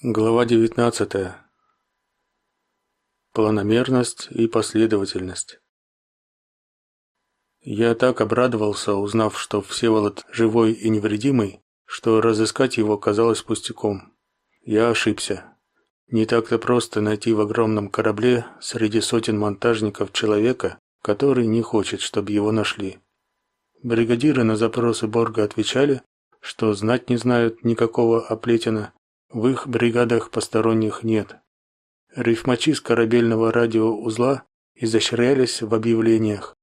Глава 19. Планомерность и последовательность. Я так обрадовался, узнав, что Всеволод живой и невредимый, что разыскать его казалось пустяком. Я ошибся. Не так-то просто найти в огромном корабле среди сотен монтажников человека, который не хочет, чтобы его нашли. Бригадиры на запросы Борга отвечали, что знать не знают никакого Оплетина в их бригадах посторонних нет. Рифмачи с корабельного радиоузла изощрялись в объявлениях.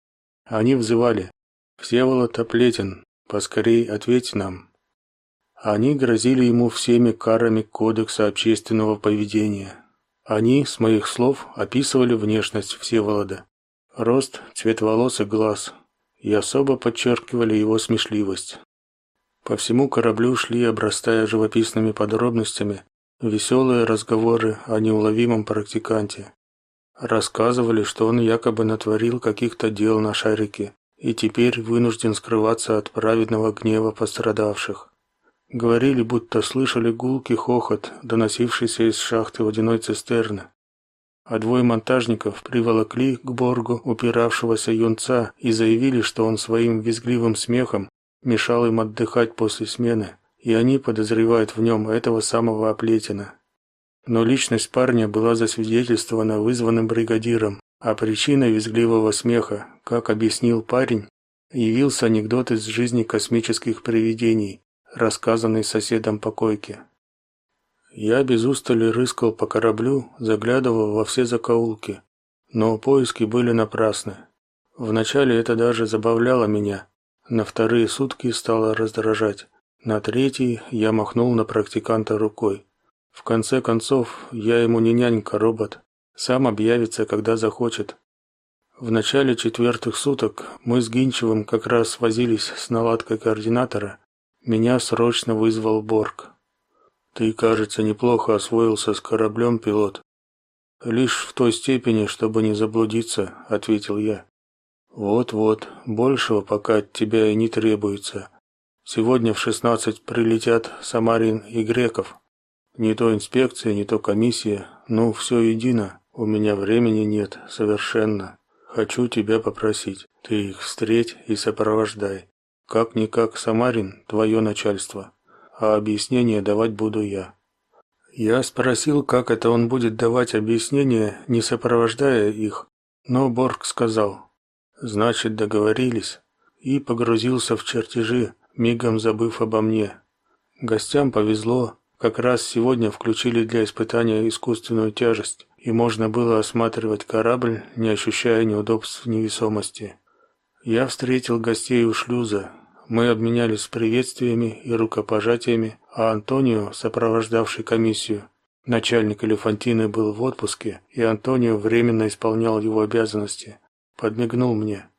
Они взывали: "Всеволод Оплетин, поскорей ответь нам". Они грозили ему всеми карами кодекса общественного поведения. Они, с моих слов, описывали внешность Всеволода: рост, цвет волос и глаз, и особо подчеркивали его смешливость. По всему кораблю шли, обрастая живописными подробностями, веселые разговоры о неуловимом практиканте. Рассказывали, что он якобы натворил каких-то дел на шарике и теперь вынужден скрываться от праведного гнева пострадавших. Говорили, будто слышали гулкий хохот, доносившийся из шахты водяной цистерны. А двое монтажников приволокли к Боргу упиравшегося юнца и заявили, что он своим визгливым смехом мешал им отдыхать после смены, и они подозревают в нем этого самого Оплетина. Но личность парня была засвидетельствована вызванным бригадиром, а причиной визгливого смеха, как объяснил парень, явился анекдот из жизни космических привидений, рассказанный соседом по койке. Я без устали рыскал по кораблю, заглядывал во все закоулки, но поиски были напрасны. Вначале это даже забавляло меня, на вторые сутки стало раздражать. На третий я махнул на практиканта рукой. В конце концов, я ему не нянька-робот. Сам объявится, когда захочет. В начале четвертых суток мы с Гинчевым как раз возились с наладкой координатора. Меня срочно вызвал Борг. Ты, кажется, неплохо освоился с кораблем, пилот. Лишь в той степени, чтобы не заблудиться, ответил я. Вот-вот, большего пока от тебя и не требуется. Сегодня в шестнадцать прилетят Самарин и Греков. Не то инспекция, не то комиссия, ну все едино. У меня времени нет совершенно. Хочу тебя попросить, ты их встреть и сопровождай. Как никак Самарин твое начальство, а объяснение давать буду я. Я спросил, как это он будет давать объяснения, не сопровождая их, но Борг сказал: Значит, договорились. И погрузился в чертежи, мигом забыв обо мне. Гостям повезло, как раз сегодня включили для испытания искусственную тяжесть, и можно было осматривать корабль, не ощущая неудобств невесомости. Я встретил гостей у шлюза. Мы обменялись приветствиями и рукопожатиями, а Антонио, сопровождавший комиссию, начальник Элефантины был в отпуске, и Антонио временно исполнял его обязанности подмигнул мне.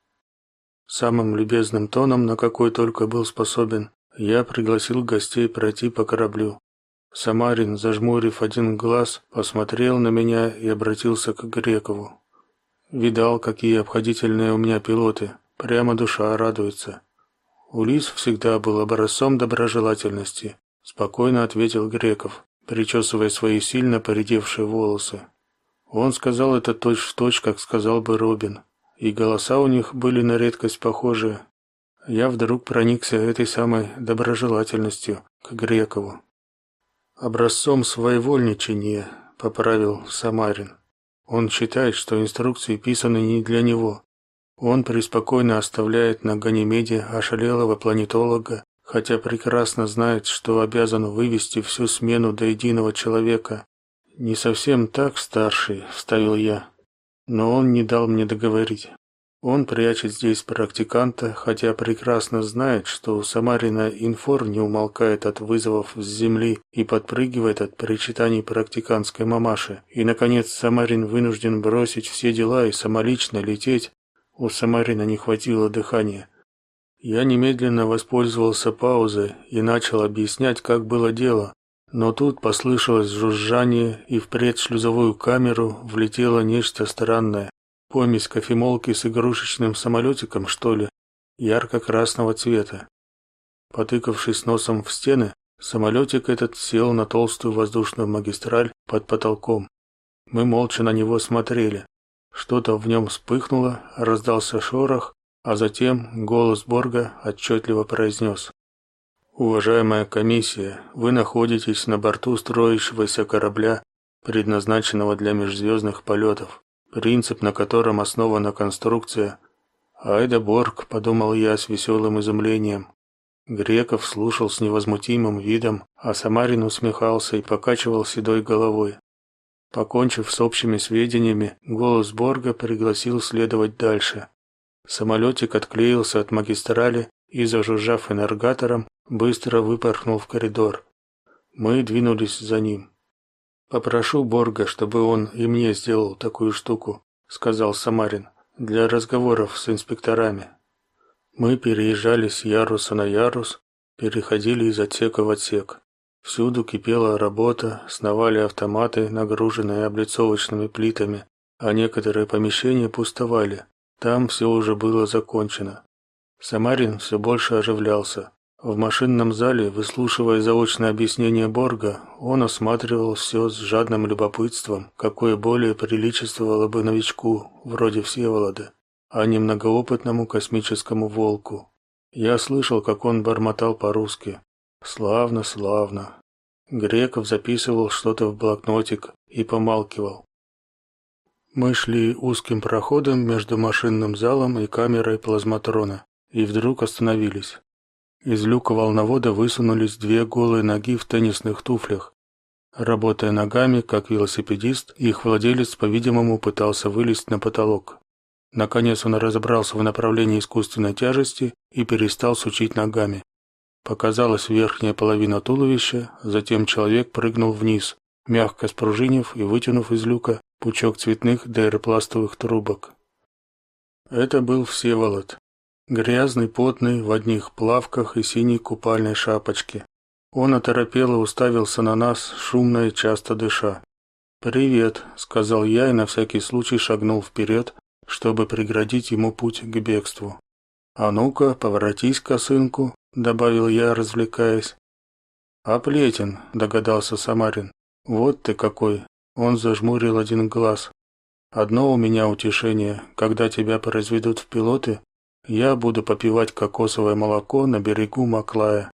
Самым любезным тоном, на какой только был способен, я пригласил гостей пройти по кораблю. Самарин, зажмурив один глаз, посмотрел на меня и обратился к Грекову. Видал, какие обходительные у меня пилоты, прямо душа радуется. Улис всегда был образцом доброжелательности, спокойно ответил Греков, причесывая свои сильно поредевшие волосы. Он сказал это точь-в-точь, точь, как сказал бы Робин и голоса у них были на редкость похожи. Я вдруг проникся этой самой доброжелательностью к Грекову. Образцом своевольничания, поправил Самарин. Он считает, что инструкции писаны не для него. Он преспокойно оставляет на Ганимеде ошалелого планетолога, хотя прекрасно знает, что обязан вывести всю смену до единого человека. Не совсем так, старший, вставил я. Но он не дал мне договорить. Он прячет здесь практиканта, хотя прекрасно знает, что у Самарина инфор не умолкает от вызовов с земли и подпрыгивает от причитаний практиканской мамаши. И наконец Самарин вынужден бросить все дела и самолично лететь. У Самарина не хватило дыхания. Я немедленно воспользовался паузой и начал объяснять, как было дело, но тут послышалось жужжание, и в предшлюзовую камеру влетело нечто странное. Помесь кофемолки с игрушечным самолетиком, что ли, ярко-красного цвета. Потыкавшись носом в стены, Самолетик этот сел на толстую воздушную магистраль под потолком. Мы молча на него смотрели. Что-то в нем вспыхнуло, раздался шорох, а затем голос Борга отчетливо произнес. Уважаемая комиссия, вы находитесь на борту строящегося корабля, предназначенного для межзвездных полетов, принцип на котором основана конструкция. Айда Борг, подумал я с веселым изумлением. Греков слушал с невозмутимым видом, а Самарин усмехался и покачивал седой головой. Покончив с общими сведениями, голос Борга пригласил следовать дальше. Самолетик отклеился от магистрали и, зажужжав энергатором, быстро выпорхнул в коридор. Мы двинулись за ним. Попрошу Борга, чтобы он и мне сделал такую штуку, сказал Самарин, для разговоров с инспекторами. Мы переезжали с яруса на ярус, переходили из отсека в отсек. Всюду кипела работа, сновали автоматы, нагруженные облицовочными плитами, а некоторые помещения пустовали. Там все уже было закончено. Самарин все больше оживлялся. В машинном зале, выслушивая заочное объяснение Борга, он осматривал все с жадным любопытством, какое более приличествовало бы новичку, вроде Всеволода, а не многоопытному космическому волку. Я слышал, как он бормотал по-русски. Славно, славно. Греков записывал что-то в блокнотик и помалкивал. Мы шли узким проходом между машинным залом и камерой плазматрона и вдруг остановились. Из люка волновода высунулись две голые ноги в теннисных туфлях. Работая ногами, как велосипедист, их владелец, по-видимому, пытался вылезть на потолок. Наконец он разобрался в направлении искусственной тяжести и перестал сучить ногами. Показалась верхняя половина туловища, затем человек прыгнул вниз, мягко спружинив и вытянув из люка пучок цветных дейропластовых трубок. Это был Всеволод, грязный, потный, в одних плавках и синей купальной шапочке. Он оторопело уставился на нас, шумно и часто дыша. "Привет", сказал я и на всякий случай шагнул вперед, чтобы преградить ему путь к бегству. "А ну-ка, поворотись, косынку", добавил я, развлекаясь. Оплетен, догадался Самарин. Вот ты какой. Он зажмурил один глаз. Одно у меня утешение, когда тебя произведут в пилоты, я буду попивать кокосовое молоко на берегу Маклая.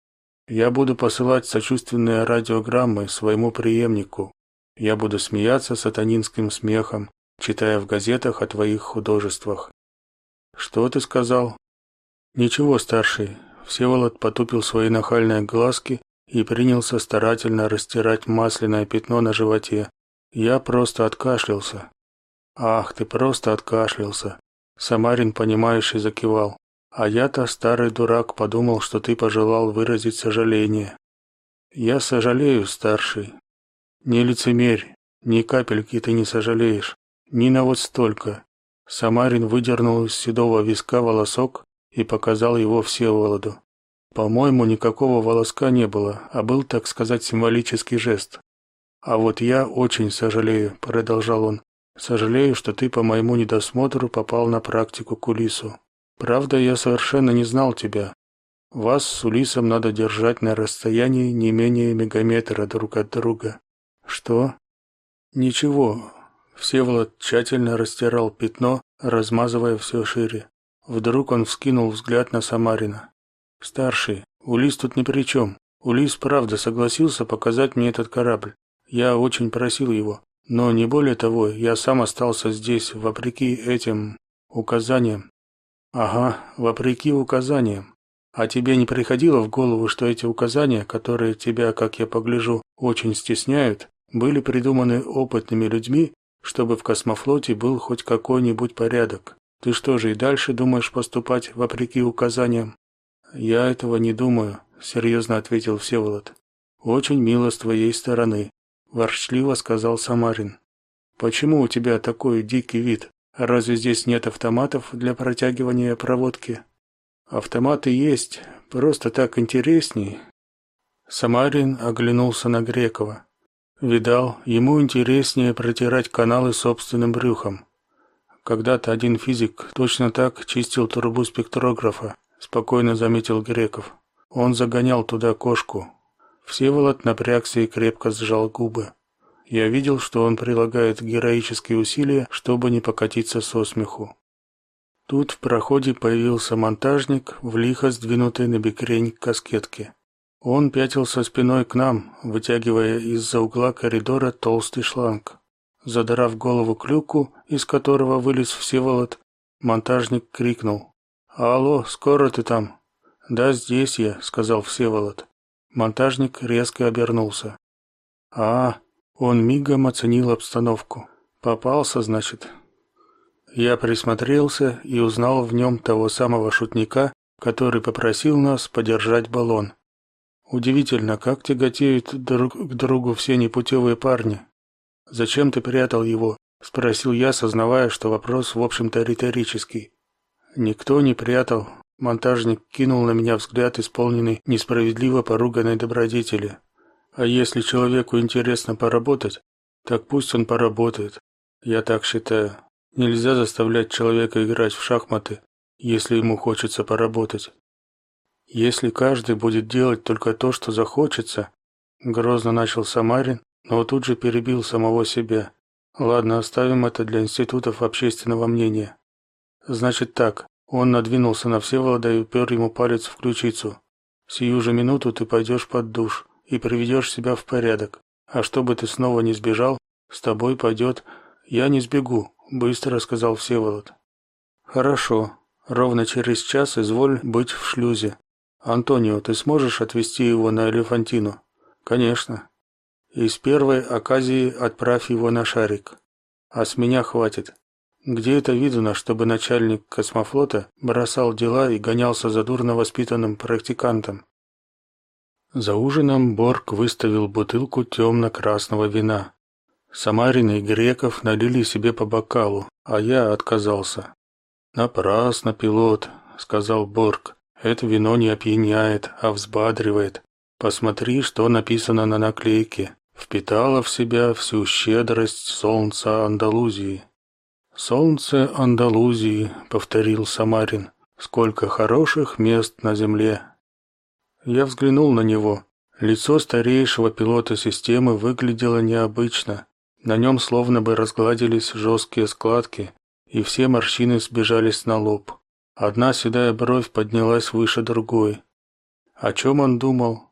Я буду посылать сочувственные радиограммы своему преемнику. Я буду смеяться сатанинским смехом, читая в газетах о твоих художествах. Что ты сказал? Ничего, старший. Всеволод потупил свои нахальные глазки и принялся старательно растирать масляное пятно на животе. Я просто откашлялся. Ах, ты просто откашлялся. Самарин понимающе закивал. А я-то старый дурак подумал, что ты пожелал выразить сожаление. Я сожалею, старший. Не лицемерь, ни капельки ты не сожалеешь, ни на вот столько. Самарин выдернул из седого виска волосок и показал его Всеволоду. По-моему, никакого волоска не было, а был, так сказать, символический жест. А вот я очень сожалею, продолжал он. Сожалею, что ты по моему недосмотру попал на практику к Улису. Правда, я совершенно не знал тебя. Вас с Улисом надо держать на расстоянии не менее мегаметра друг от друга. Что? Ничего. Всеволод тщательно растирал пятно, размазывая все шире. Вдруг он вскинул взгляд на Самарина. Старший, Улис тут ни при чем. Улис правда согласился показать мне этот корабль. Я очень просил его. Но не более того, я сам остался здесь вопреки этим указаниям. Ага, вопреки указаниям. А тебе не приходило в голову, что эти указания, которые тебя, как я погляжу, очень стесняют, были придуманы опытными людьми, чтобы в космофлоте был хоть какой-нибудь порядок? Ты что же и дальше думаешь поступать вопреки указаниям? Я этого не думаю, серьезно ответил Всеволод. Очень мило с твоей стороны, ворчливо сказал Самарин. Почему у тебя такой дикий вид? Разве здесь нет автоматов для протягивания проводки? Автоматы есть, просто так интересней. Самарин оглянулся на Грекова. Видал, ему интереснее протирать каналы собственным брюхом. Когда-то один физик точно так чистил трубу спектрографа, спокойно заметил Греков. Он загонял туда кошку. Всеволод напрягся и крепко сжал губы. Я видел, что он прилагает героические усилия, чтобы не покатиться со смеху. Тут в проходе появился монтажник в лихо сдвинутой на бекрень каскетке. Он пятился спиной к нам, вытягивая из-за угла коридора толстый шланг. Задрав голову к люку, из которого вылез Всеволод, монтажник крикнул: "Алло, скоро ты там?" "Да, здесь я", сказал Всеволод. Монтажник резко обернулся. "А, он мигом оценил обстановку. Попался, значит". Я присмотрелся и узнал в нем того самого шутника, который попросил нас подержать баллон. Удивительно, как тяготеют друг к другу все непутевые парни. Зачем ты прятал его? спросил я, сознавая, что вопрос, в общем-то, риторический. Никто не прятал. Монтажник кинул на меня взгляд, исполненный несправедливо поруганной добродетели. А если человеку интересно поработать, так пусть он поработает. Я так считаю. Нельзя заставлять человека играть в шахматы, если ему хочется поработать. Если каждый будет делать только то, что захочется, грозно начал Самарин, но тут же перебил самого себя. Ладно, оставим это для институтов общественного мнения. Значит так, он надвинулся на Всеволода и упер ему палец в ключицу. Сию же минуту ты пойдешь под душ и приведешь себя в порядок. А чтобы ты снова не сбежал, с тобой пойдет... Я не сбегу, быстро сказал Всеволод. Хорошо. Ровно через час изволь быть в шлюзе. Антонио, ты сможешь отвезти его на Элефантину? Конечно. И с первой оказии отправь его на шарик. А с меня хватит. Где это видно, чтобы начальник космофлота бросал дела и гонялся за дурно воспитанным практикантом? За ужином Борг выставил бутылку темно-красного вина. Самарин и Греков налили себе по бокалу, а я отказался. Напрасно, пилот, сказал Борг. Это вино не опьяняет, а взбадривает. Посмотри, что написано на наклейке. Впитало в себя всю щедрость солнца Андалузии. Солнце Андалузии, повторил Самарин. Сколько хороших мест на земле. Я взглянул на него. Лицо старейшего пилота системы выглядело необычно. На нем словно бы разгладились жесткие складки, и все морщины сбежались на лоб. Одна седая бровь поднялась выше другой. О чем он думал?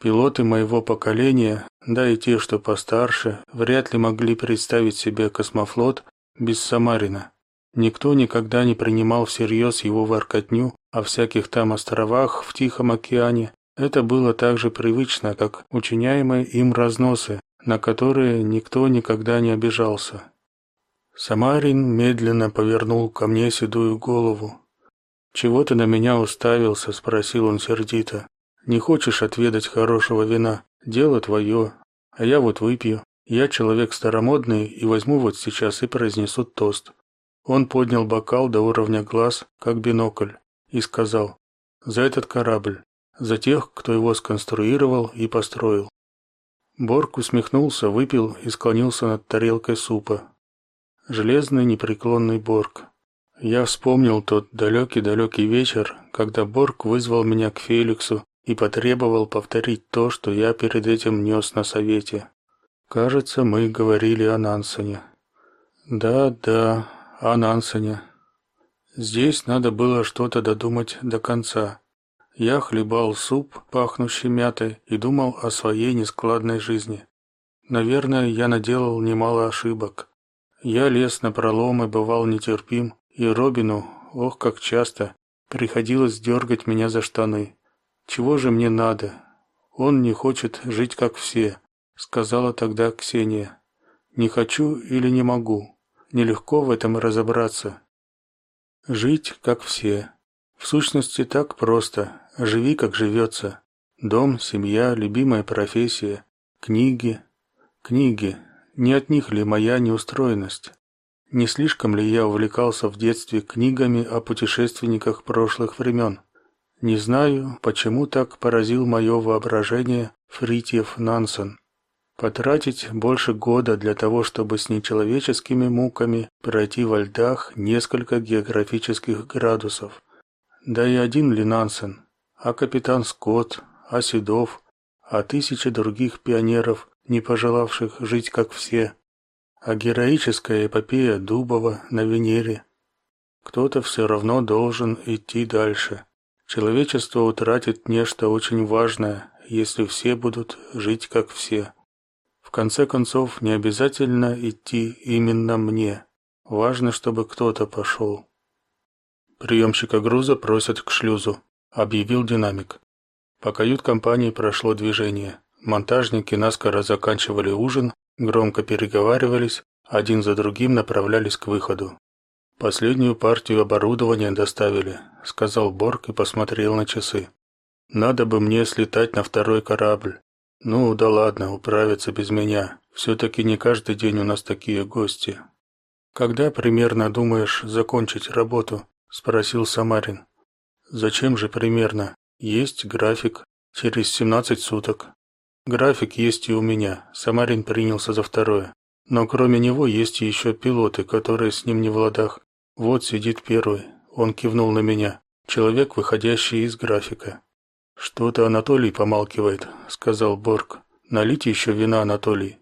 Пилоты моего поколения, да и те, что постарше, вряд ли могли представить себе космофлот без Самарина. Никто никогда не принимал всерьез его воркотню о всяких там островах в Тихом океане. Это было так же привычно, как учиняемые им разносы, на которые никто никогда не обижался. Самарин медленно повернул ко мне седую голову. «Чего ты на меня уставился?» – спросил он сердито. «Не хочешь отведать хорошего вина? Дело твое. А я вот выпью. Я человек старомодный и возьму вот сейчас и произнесу тост». Он поднял бокал до уровня глаз, как бинокль, и сказал «За этот корабль, за тех, кто его сконструировал и построил». Борг усмехнулся, выпил и склонился над тарелкой супа. Железный непреклонный Борг. Я вспомнил тот далекий-далекий вечер, когда Борг вызвал меня к Феликсу и потребовал повторить то, что я перед этим нес на совете. Кажется, мы говорили о Нансене. Да, да, о Нансене. Здесь надо было что-то додумать до конца. Я хлебал суп, пахнущий мятой, и думал о своей нескладной жизни. Наверное, я наделал немало ошибок. Я лез на пролом и бывал нетерпим, и Робину, ох, как часто, приходилось дергать меня за штаны. Чего же мне надо? Он не хочет жить как все, сказала тогда Ксения. Не хочу или не могу. Нелегко в этом разобраться. Жить как все. В сущности так просто. Живи как живется. Дом, семья, любимая профессия, книги. Книги. Не от них ли моя неустроенность? Не слишком ли я увлекался в детстве книгами о путешественниках прошлых времен? Не знаю, почему так поразил мое воображение Фритьев Нансен. Потратить больше года для того, чтобы с нечеловеческими муками пройти во льдах несколько географических градусов. Да и один ли Нансен, а капитан Скотт, а Седов, а тысячи других пионеров, не пожелавших жить как все, а героическая эпопея Дубова на Венере. Кто-то все равно должен идти дальше. Человечество утратит нечто очень важное, если все будут жить как все. В конце концов, не обязательно идти именно мне. Важно, чтобы кто-то пошел. Приемщика груза просят к шлюзу, объявил динамик. По кают-компании прошло движение. Монтажники наскоро заканчивали ужин, громко переговаривались, один за другим направлялись к выходу. Последнюю партию оборудования доставили, сказал Борг и посмотрел на часы. Надо бы мне слетать на второй корабль. Ну, да ладно, управиться без меня. все таки не каждый день у нас такие гости. Когда примерно думаешь закончить работу? спросил Самарин. Зачем же примерно? Есть график через 17 суток. График есть и у меня. Самарин принялся за второе. Но кроме него есть еще пилоты, которые с ним не в ладах. Вот сидит первый. Он кивнул на меня. Человек, выходящий из графика. Что-то Анатолий помалкивает, сказал Борг. Налить еще вина, Анатолий.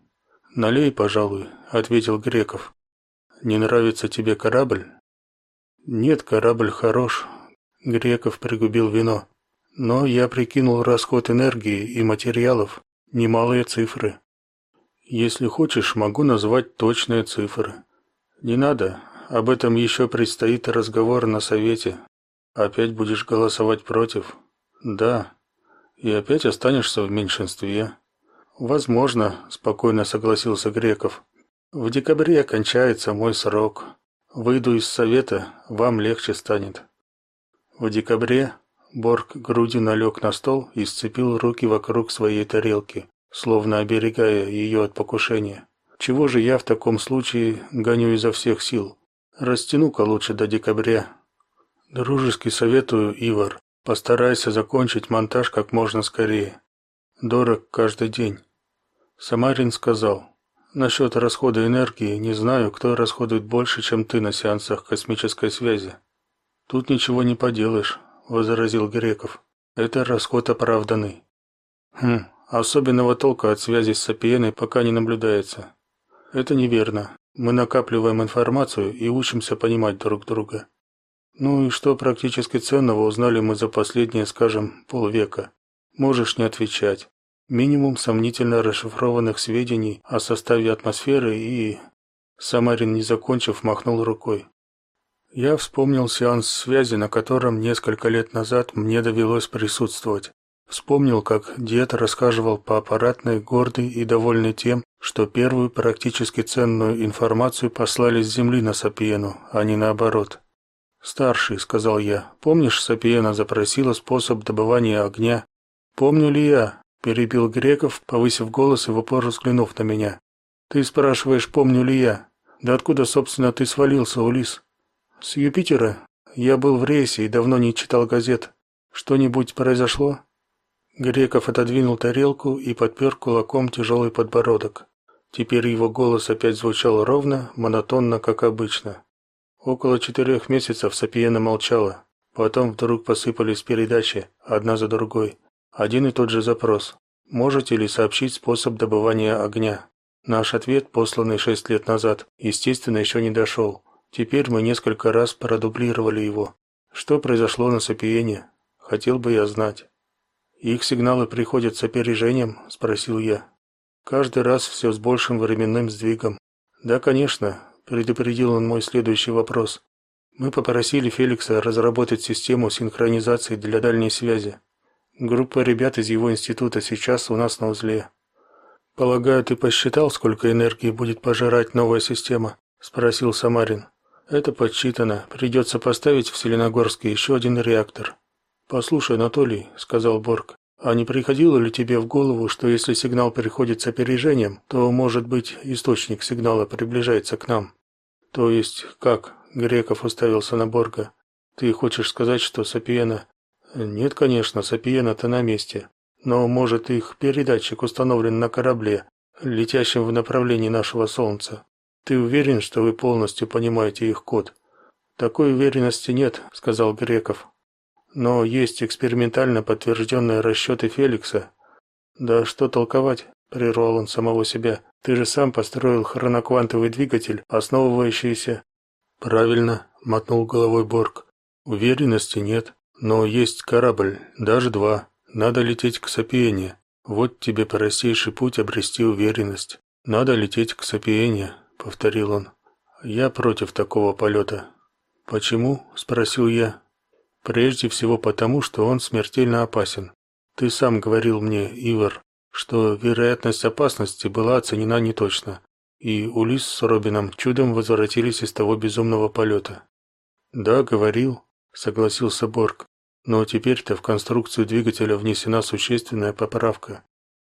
Налей, пожалуй, ответил Греков. Не нравится тебе корабль? Нет, корабль хорош. Греков пригубил вино. Но я прикинул расход энергии и материалов, немалые цифры. Если хочешь, могу назвать точные цифры. Не надо, об этом еще предстоит разговор на совете. Опять будешь голосовать против? Да. И опять останешься в меньшинстве. Возможно, спокойно согласился Греков. В декабре кончается мой срок. Выйду из совета, вам легче станет. В декабре Борг грудью налег на стол и сцепил руки вокруг своей тарелки, словно оберегая ее от покушения. Чего же я в таком случае гоню изо всех сил? Растяну-ка лучше до декабря. Дружески советую, Ивар, постарайся закончить монтаж как можно скорее. Дорог каждый день. Самарин сказал: Насчет расхода энергии не знаю, кто расходует больше, чем ты на сеансах космической связи. Тут ничего не поделаешь, возразил Греков. Это расход оправданный. Хм, особенного толка от связи с Сапиеной пока не наблюдается. Это неверно. Мы накапливаем информацию и учимся понимать друг друга. Ну и что практически ценного узнали мы за последние, скажем, полвека? Можешь не отвечать. Минимум сомнительно расшифрованных сведений о составе атмосферы и Самарин, не закончив, махнул рукой. Я вспомнил сеанс связи, на котором несколько лет назад мне довелось присутствовать. Вспомнил, как дед рассказывал по аппаратной, гордый и довольный тем, что первую практически ценную информацию послали с Земли на Сапиену, а не наоборот. «Старший», — сказал я, — «помнишь, Сапиена запросила способ добывания огня?» «Помню ли я?» — перебил Греков, повысив голос и в упор взглянув на меня. «Ты спрашиваешь, помню ли я? Да откуда, собственно, ты свалился, Улис?» «С Юпитера. Я был в рейсе и давно не читал газет. Что-нибудь произошло?» Греков отодвинул тарелку и подпер кулаком тяжелый подбородок. Теперь его голос опять звучал ровно, монотонно, как обычно. Около четырех месяцев Сапиена молчала. Потом вдруг посыпались передачи, одна за другой. Один и тот же запрос. Можете ли сообщить способ добывания огня? Наш ответ, посланный шесть лет назад, естественно, еще не дошел. Теперь мы несколько раз продублировали его. Что произошло на Сапиене? Хотел бы я знать. Их сигналы приходят с опережением, спросил я. Каждый раз все с большим временным сдвигом. Да, конечно, предупредил он мой следующий вопрос. Мы попросили Феликса разработать систему синхронизации для дальней связи. Группа ребят из его института сейчас у нас на узле. Полагаю, ты посчитал, сколько энергии будет пожирать новая система, спросил Самарин. Это подсчитано. Придется поставить в Селеногорске еще один реактор. Послушай, Анатолий, сказал Борг. А не приходило ли тебе в голову, что если сигнал переходит с опережением, то, может быть, источник сигнала приближается к нам? То есть, как? Греков уставился на Борга. Ты хочешь сказать, что Сапиена Нет, конечно, Сапиена-то на месте. Но, может, их передатчик установлен на корабле, летящем в направлении нашего солнца. Ты уверен, что вы полностью понимаете их код? Такой уверенности нет, сказал Греков. Но есть экспериментально подтвержденные расчеты Феликса. Да что толковать, прервал он самого себя. Ты же сам построил хроноквантовый двигатель, основывающийся Правильно, мотнул головой Борг. Уверенности нет, но есть корабль, даже два. Надо лететь к Сапиене. Вот тебе простейший путь обрести уверенность. Надо лететь к Сапиене, повторил он. Я против такого полета. Почему? спросил я. Прежде всего потому, что он смертельно опасен. Ты сам говорил мне, Ивар, что вероятность опасности была оценена неточно, и Улис с Робином чудом возвратились из того безумного полета. Да, говорил, согласился Борг. Но теперь-то в конструкцию двигателя внесена существенная поправка.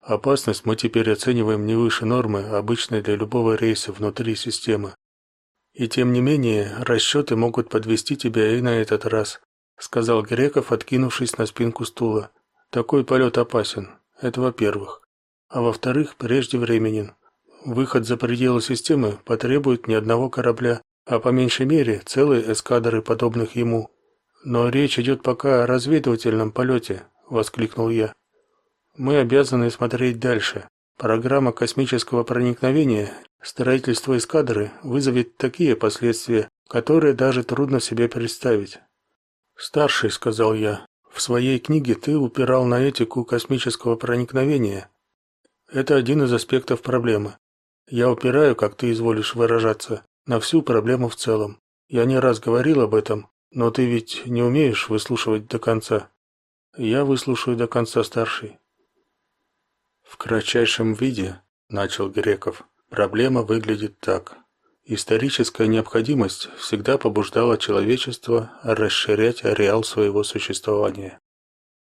Опасность мы теперь оцениваем не выше нормы, обычной для любого рейса внутри системы. И тем не менее, расчеты могут подвести тебя и на этот раз, сказал Греков, откинувшись на спинку стула. Такой полет опасен. Это во-первых. А во-вторых, преждевременен. Выход за пределы системы потребует не одного корабля, а по меньшей мере целой эскадры подобных ему. Но речь идет пока о разведывательном полете, воскликнул я. Мы обязаны смотреть дальше. Программа космического проникновения, строительство эскадры вызовет такие последствия, которые даже трудно себе представить. Старший, сказал я, в своей книге ты упирал на этику космического проникновения. Это один из аспектов проблемы. Я упираю, как ты изволишь выражаться, на всю проблему в целом. Я не раз говорил об этом, но ты ведь не умеешь выслушивать до конца. Я выслушаю до конца, старший. В кратчайшем виде, начал Греков, проблема выглядит так. Историческая необходимость всегда побуждала человечество расширять ареал своего существования.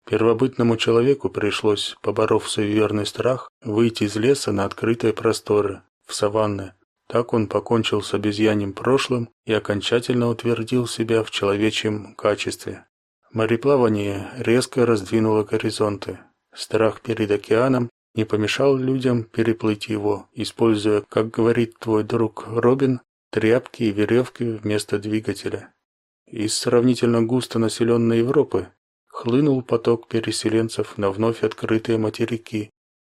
Первобытному человеку пришлось, поборов суеверный страх, выйти из леса на открытые просторы, в саванны. Так он покончил с обезьяньим прошлым и окончательно утвердил себя в человечьем качестве. Мореплавание резко раздвинуло горизонты. Страх перед океаном не помешал людям переплыть его, используя, как говорит твой друг Робин, тряпки и веревки вместо двигателя. Из сравнительно густо населенной Европы хлынул поток переселенцев на вновь открытые материки,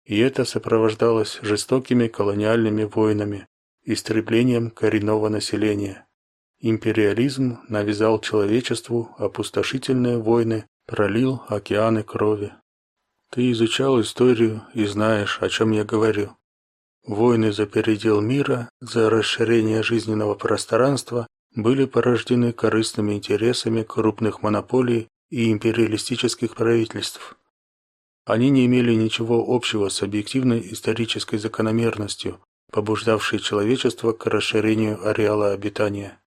и это сопровождалось жестокими колониальными войнами, истреблением коренного населения. Империализм навязал человечеству опустошительные войны, пролил океаны крови. Ты изучал историю и знаешь, о чем я говорю. Войны за передел мира, за расширение жизненного пространства были порождены корыстными интересами крупных монополий и империалистических правительств. Они не имели ничего общего с объективной исторической закономерностью, побуждавшей человечество к расширению ареала обитания.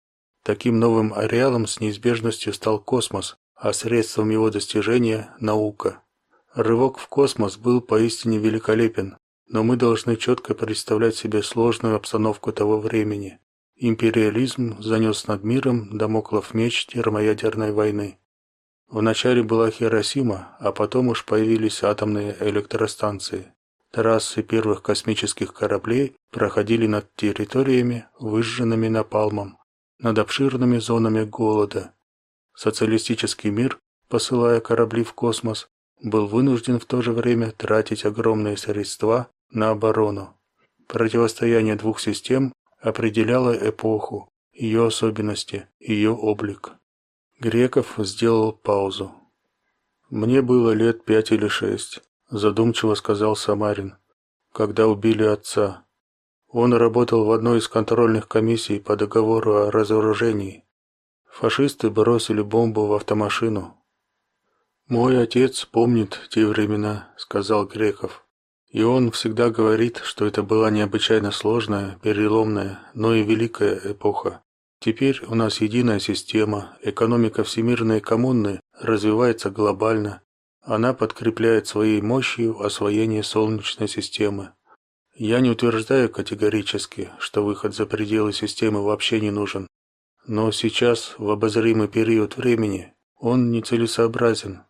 Таким новым ареалом с неизбежностью стал космос, а средством его достижения наука. Рывок в космос был поистине великолепен, но мы должны четко представлять себе сложную обстановку того времени. Империализм занес над миром домоклов меч термоядерной войны. Вначале была Хиросима, а потом уж появились атомные электростанции. Трассы первых космических кораблей проходили над территориями, выжженными напалмом, над обширными зонами голода. Социалистический мир, посылая корабли в космос, был вынужден в то же время тратить огромные средства на оборону. Противостояние двух систем определяло эпоху, ее особенности, ее облик. Греков сделал паузу. Мне было лет пять или шесть, задумчиво сказал Самарин, когда убили отца. Он работал в одной из контрольных комиссий по договору о разоружении. Фашисты бросили бомбу в автомашину, «Мой отец помнит те времена», — сказал Греков. «И он всегда говорит, что это была необычайно сложная, переломная, но и великая эпоха. Теперь у нас единая система, экономика всемирной коммуны развивается глобально. Она подкрепляет своей мощью освоение Солнечной системы. Я не утверждаю категорически, что выход за пределы системы вообще не нужен. Но сейчас, в обозримый период времени, он нецелесообразен.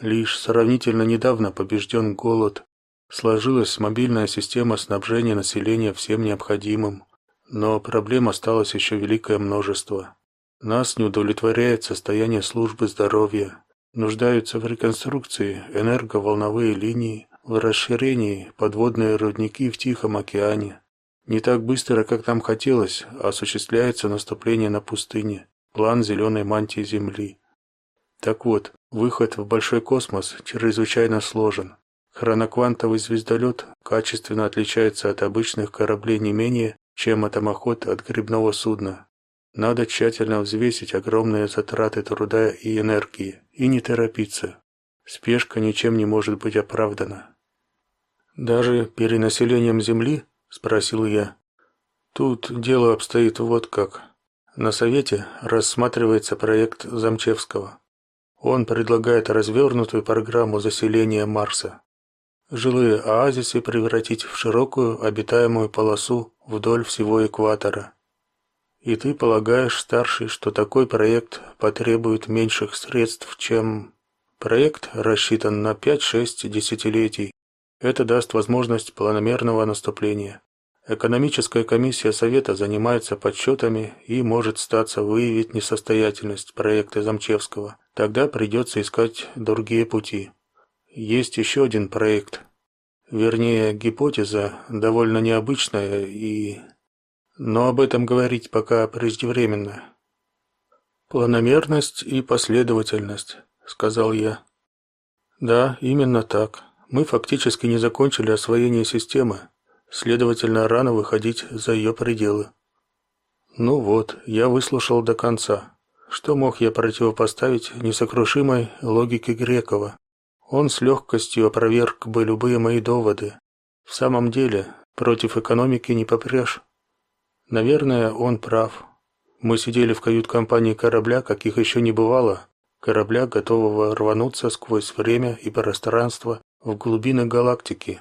Лишь сравнительно недавно побежден голод, сложилась мобильная система снабжения населения всем необходимым, но проблем осталось еще великое множество. Нас не удовлетворяет состояние службы здоровья, нуждаются в реконструкции энерговолновые линии, в расширении подводные рудники в Тихом океане. Не так быстро, как нам хотелось, осуществляется наступление на пустыне, план зеленой мантии Земли. Так вот, выход в большой космос чрезвычайно сложен. Хроноквантовый звездолет качественно отличается от обычных кораблей не менее, чем атомоход от грибного судна. Надо тщательно взвесить огромные затраты труда и энергии и не торопиться. Спешка ничем не может быть оправдана. Даже перенаселением Земли, спросил я. Тут дело обстоит вот как. На совете рассматривается проект Замчевского. Он предлагает развернутую программу заселения Марса. Жилые оазисы превратить в широкую обитаемую полосу вдоль всего экватора. И ты полагаешь, старший, что такой проект потребует меньших средств, чем проект рассчитан на 5-6 десятилетий. Это даст возможность планомерного наступления. Экономическая комиссия совета занимается подсчетами и может статься выявить несостоятельность проекта Замчевского. Тогда придется искать другие пути. Есть еще один проект. Вернее, гипотеза довольно необычная и но об этом говорить пока преждевременно. Планомерность и последовательность, сказал я. Да, именно так. Мы фактически не закончили освоение системы, следовательно, рано выходить за ее пределы. Ну вот, я выслушал до конца. Что мог я противопоставить несокрушимой логике Грекова? Он с легкостью опроверг бы любые мои доводы. В самом деле, против экономики не попрешь. Наверное, он прав. Мы сидели в кают-компании корабля, каких еще не бывало. Корабля, готового рвануться сквозь время и пространство в глубины галактики.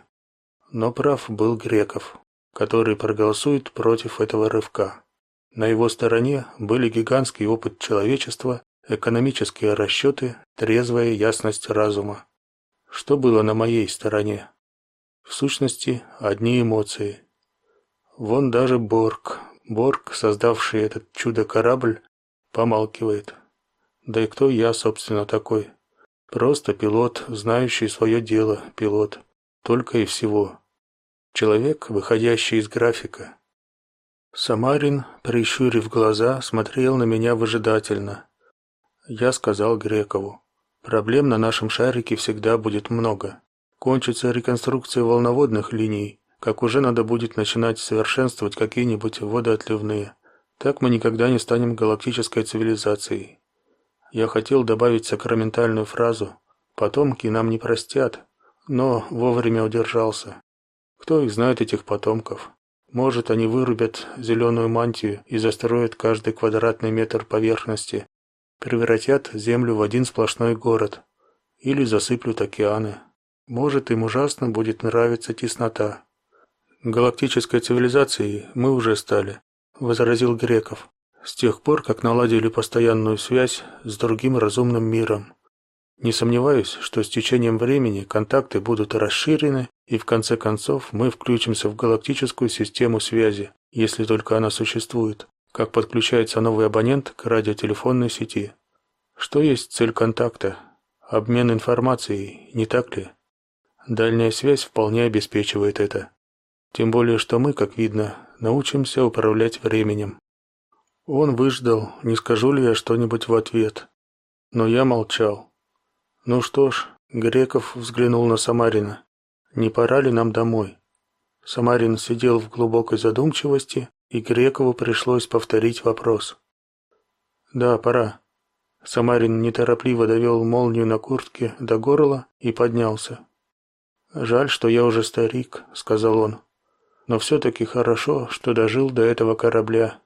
Но прав был Греков, который проголосует против этого рывка. На его стороне были гигантский опыт человечества, экономические расчеты, трезвая ясность разума. Что было на моей стороне? В сущности, одни эмоции. Вон даже Борг, Борг, создавший этот чудо-корабль, помалкивает. Да и кто я, собственно, такой? Просто пилот, знающий свое дело, пилот. Только и всего. Человек, выходящий из графика. Самарин, прищурив глаза, смотрел на меня выжидательно. Я сказал Грекову: "Проблем на нашем шарике всегда будет много. Кончится реконструкция волноводных линий, как уже надо будет начинать совершенствовать какие-нибудь водоотливные. Так мы никогда не станем галактической цивилизацией. Я хотел добавить сакраментальную фразу «потомки нам не простят», но вовремя удержался. Кто их знает, этих потомков? Может, они вырубят зеленую мантию и застроят каждый квадратный метр поверхности, превратят Землю в один сплошной город или засыплют океаны. Может, им ужасно будет нравиться теснота. Галактической цивилизацией мы уже стали, возразил Греков. С тех пор, как наладили постоянную связь с другим разумным миром. Не сомневаюсь, что с течением времени контакты будут расширены, и в конце концов мы включимся в галактическую систему связи, если только она существует, как подключается новый абонент к радиотелефонной сети. Что есть цель контакта? Обмен информацией, не так ли? Дальняя связь вполне обеспечивает это. Тем более, что мы, как видно, научимся управлять временем. Он выждал, не скажу ли я что-нибудь в ответ. Но я молчал. Ну что ж, Греков взглянул на Самарина. Не пора ли нам домой? Самарин сидел в глубокой задумчивости, и Грекову пришлось повторить вопрос. Да, пора. Самарин неторопливо довел молнию на куртке до горла и поднялся. Жаль, что я уже старик, сказал он. Но все таки хорошо, что дожил до этого корабля.